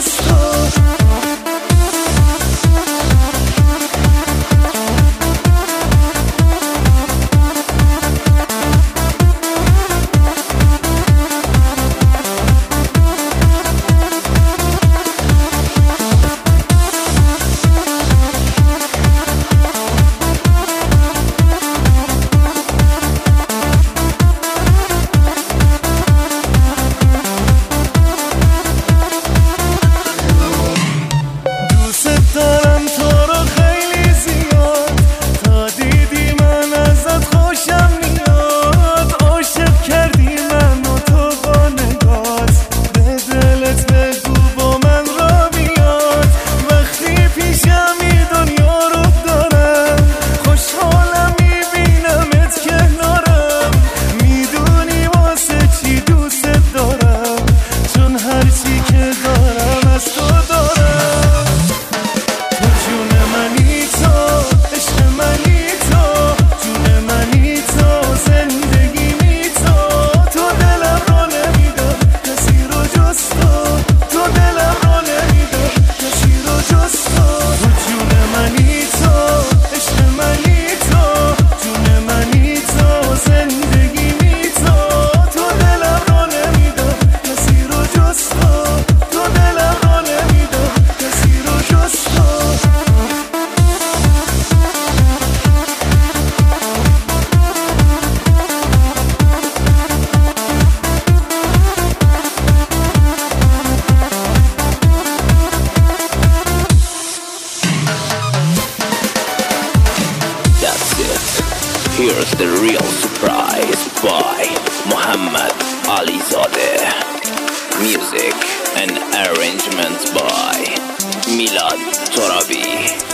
a Here's the real surprise by Muhammad Alizadeh. Music and arrangements by Milad Torabi.